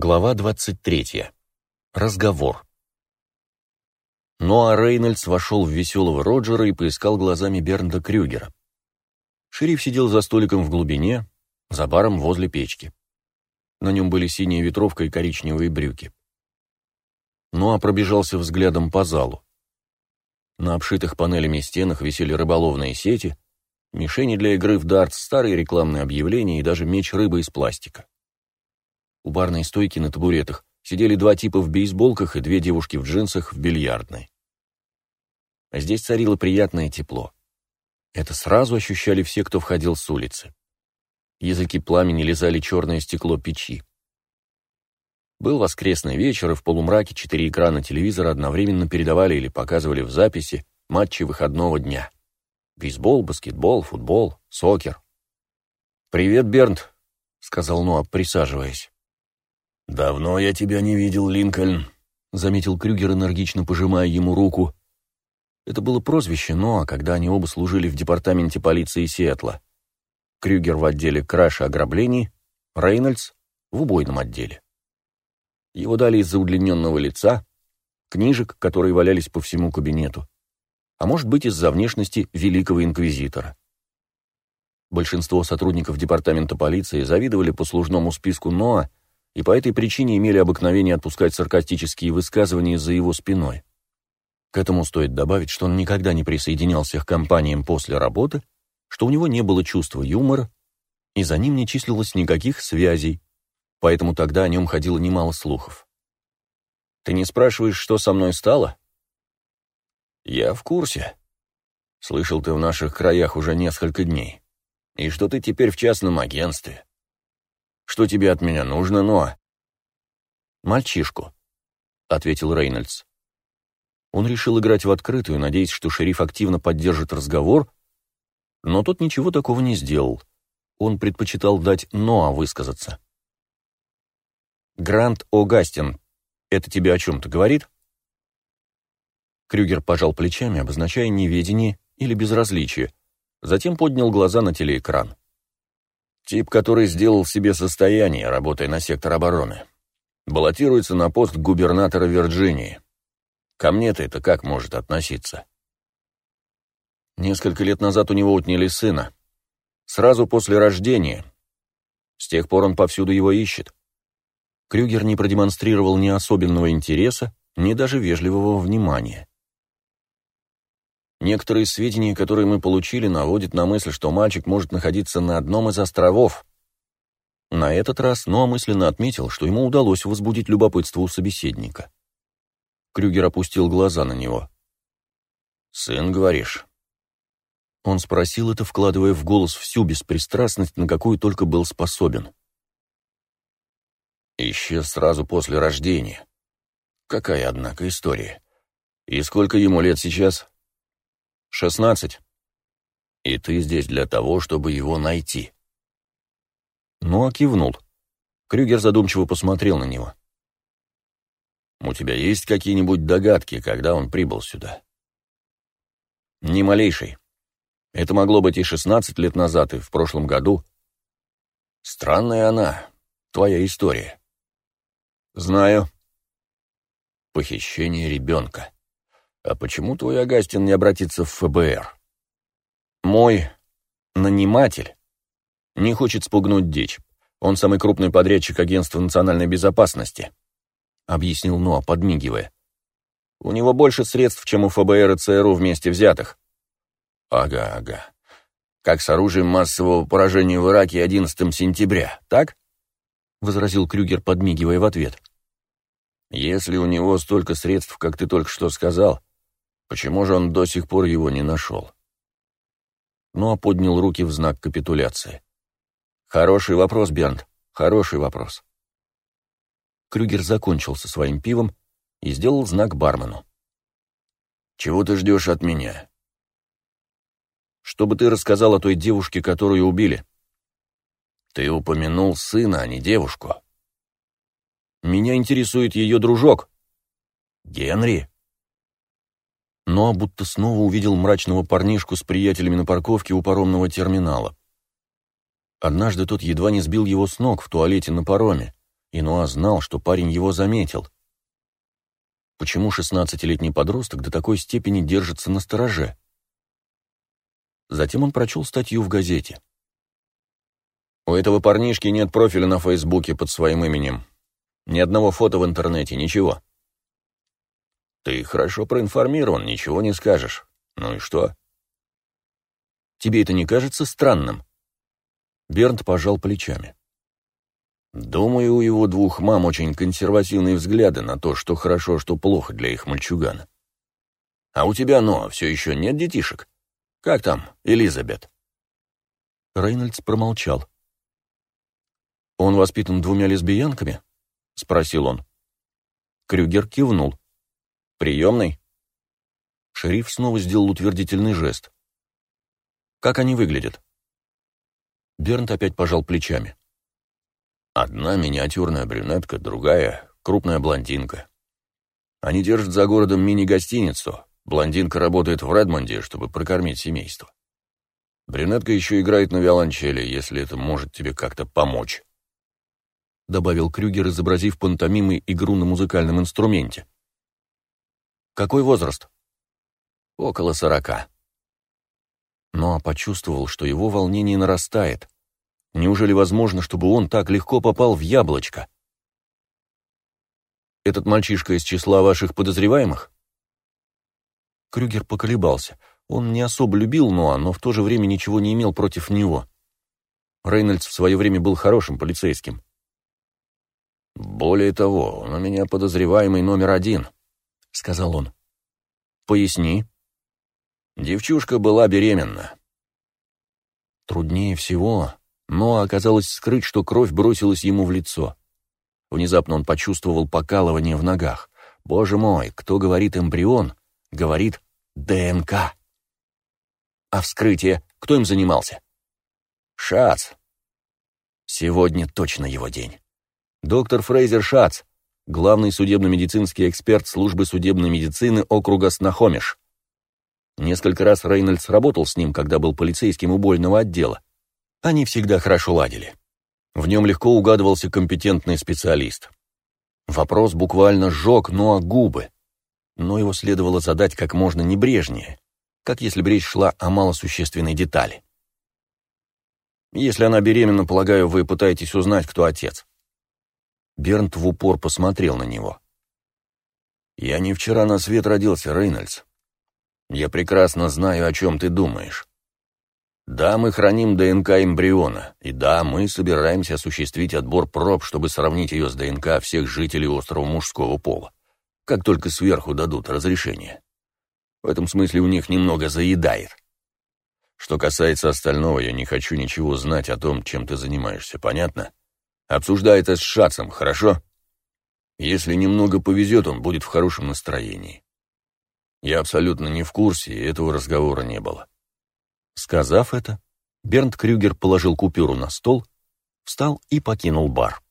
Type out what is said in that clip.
Глава 23. Разговор. Ну а Рейнольдс вошел в веселого Роджера и поискал глазами Бернда Крюгера. Шериф сидел за столиком в глубине, за баром возле печки. На нем были синяя ветровка и коричневые брюки. Ну а пробежался взглядом по залу. На обшитых панелями стенах висели рыболовные сети, мишени для игры в дартс, старые рекламные объявления и даже меч рыбы из пластика. У барной стойки на табуретах сидели два типа в бейсболках и две девушки в джинсах в бильярдной. А здесь царило приятное тепло. Это сразу ощущали все, кто входил с улицы. Языки пламени лизали черное стекло печи. Был воскресный вечер, и в полумраке четыре экрана телевизора одновременно передавали или показывали в записи матчи выходного дня. Бейсбол, баскетбол, футбол, сокер. «Привет, Бернт», — сказал Ноа, присаживаясь. «Давно я тебя не видел, Линкольн», — заметил Крюгер, энергично пожимая ему руку. Это было прозвище Ноа, когда они оба служили в департаменте полиции Сиэтла. Крюгер в отделе краж и ограблений, Рейнольдс в убойном отделе. Его дали из-за удлиненного лица, книжек, которые валялись по всему кабинету, а может быть из-за внешности великого инквизитора. Большинство сотрудников департамента полиции завидовали послужному списку Ноа и по этой причине имели обыкновение отпускать саркастические высказывания за его спиной. К этому стоит добавить, что он никогда не присоединялся к компаниям после работы, что у него не было чувства юмора, и за ним не числилось никаких связей, поэтому тогда о нем ходило немало слухов. «Ты не спрашиваешь, что со мной стало?» «Я в курсе. Слышал, ты в наших краях уже несколько дней. И что ты теперь в частном агентстве. Что тебе от меня нужно, Ноа?» «Мальчишку», — ответил Рейнольдс. Он решил играть в открытую, надеясь, что шериф активно поддержит разговор, но тот ничего такого не сделал. Он предпочитал дать Ноа высказаться. «Грант О'Гастин, это тебе о чем-то говорит?» Крюгер пожал плечами, обозначая неведение или безразличие, затем поднял глаза на телеэкран. Тип, который сделал себе состояние, работая на сектор обороны. Баллотируется на пост губернатора Вирджинии. Ко мне-то это как может относиться? Несколько лет назад у него отняли сына. Сразу после рождения. С тех пор он повсюду его ищет. Крюгер не продемонстрировал ни особенного интереса, ни даже вежливого внимания. Некоторые сведения, которые мы получили, наводят на мысль, что мальчик может находиться на одном из островов. На этот раз Ноа мысленно отметил, что ему удалось возбудить любопытство у собеседника. Крюгер опустил глаза на него. «Сын, говоришь?» Он спросил это, вкладывая в голос всю беспристрастность, на какую только был способен. Исчез сразу после рождения. Какая, однако, история. И сколько ему лет сейчас? «Шестнадцать. И ты здесь для того, чтобы его найти». Ну, кивнул. Крюгер задумчиво посмотрел на него. «У тебя есть какие-нибудь догадки, когда он прибыл сюда?» «Ни малейшей. Это могло быть и шестнадцать лет назад, и в прошлом году. Странная она, твоя история». «Знаю». «Похищение ребенка». «А почему твой Агастин не обратится в ФБР?» «Мой наниматель не хочет спугнуть дичь. Он самый крупный подрядчик Агентства национальной безопасности», — объяснил Ноа, подмигивая. «У него больше средств, чем у ФБР и ЦРУ вместе взятых». «Ага, ага. Как с оружием массового поражения в Ираке 11 сентября, так?» — возразил Крюгер, подмигивая в ответ. «Если у него столько средств, как ты только что сказал, Почему же он до сих пор его не нашел? Ну, а поднял руки в знак капитуляции. Хороший вопрос, Бернт, хороший вопрос. Крюгер закончил со своим пивом и сделал знак бармену. «Чего ты ждешь от меня?» «Чтобы ты рассказал о той девушке, которую убили». «Ты упомянул сына, а не девушку». «Меня интересует ее дружок». «Генри?» Но будто снова увидел мрачного парнишку с приятелями на парковке у паромного терминала. Однажды тот едва не сбил его с ног в туалете на пароме, и Ноа знал, что парень его заметил. Почему шестнадцатилетний подросток до такой степени держится на стороже? Затем он прочел статью в газете. «У этого парнишки нет профиля на Фейсбуке под своим именем. Ни одного фото в интернете, ничего». «Ты хорошо проинформирован, ничего не скажешь. Ну и что?» «Тебе это не кажется странным?» Бернт пожал плечами. «Думаю, у его двух мам очень консервативные взгляды на то, что хорошо, что плохо для их мальчугана. А у тебя, но, все еще нет детишек? Как там, Элизабет?» Рейнольдс промолчал. «Он воспитан двумя лесбиянками?» — спросил он. Крюгер кивнул. «Приемный?» Шериф снова сделал утвердительный жест. «Как они выглядят?» Бернт опять пожал плечами. Одна миниатюрная брюнетка, другая — крупная блондинка. Они держат за городом мини-гостиницу. Блондинка работает в Редмонде, чтобы прокормить семейство. Брюнетка еще играет на виолончели, если это может тебе как-то помочь. Добавил Крюгер, изобразив пантомимой игру на музыкальном инструменте. Какой возраст? Около сорока но почувствовал, что его волнение нарастает. Неужели возможно, чтобы он так легко попал в яблочко? «Этот мальчишка из числа ваших подозреваемых?» Крюгер поколебался. Он не особо любил Ноа, но в то же время ничего не имел против него. Рейнольдс в свое время был хорошим полицейским. «Более того, он у меня подозреваемый номер один», — сказал он. «Поясни», Девчушка была беременна. Труднее всего, но оказалось скрыть, что кровь бросилась ему в лицо. Внезапно он почувствовал покалывание в ногах. Боже мой, кто говорит эмбрион, говорит ДНК. А вскрытие, кто им занимался? Шац. Сегодня точно его день. Доктор Фрейзер Шац, главный судебно-медицинский эксперт службы судебной медицины округа Снахомиш. Несколько раз Рейнольдс работал с ним, когда был полицейским убойного отдела. Они всегда хорошо ладили. В нем легко угадывался компетентный специалист. Вопрос буквально сжег Ноа губы, но его следовало задать как можно небрежнее, как если бы речь шла о малосущественной детали. «Если она беременна, полагаю, вы пытаетесь узнать, кто отец». Бернт в упор посмотрел на него. «Я не вчера на свет родился, Рейнольдс. Я прекрасно знаю, о чем ты думаешь. Да, мы храним ДНК эмбриона, и да, мы собираемся осуществить отбор проб, чтобы сравнить ее с ДНК всех жителей острова мужского пола, как только сверху дадут разрешение. В этом смысле у них немного заедает. Что касается остального, я не хочу ничего знать о том, чем ты занимаешься, понятно? Обсуждай это с Шацем, хорошо? Если немного повезет, он будет в хорошем настроении. Я абсолютно не в курсе, и этого разговора не было. Сказав это, Бернт Крюгер положил купюру на стол, встал и покинул бар.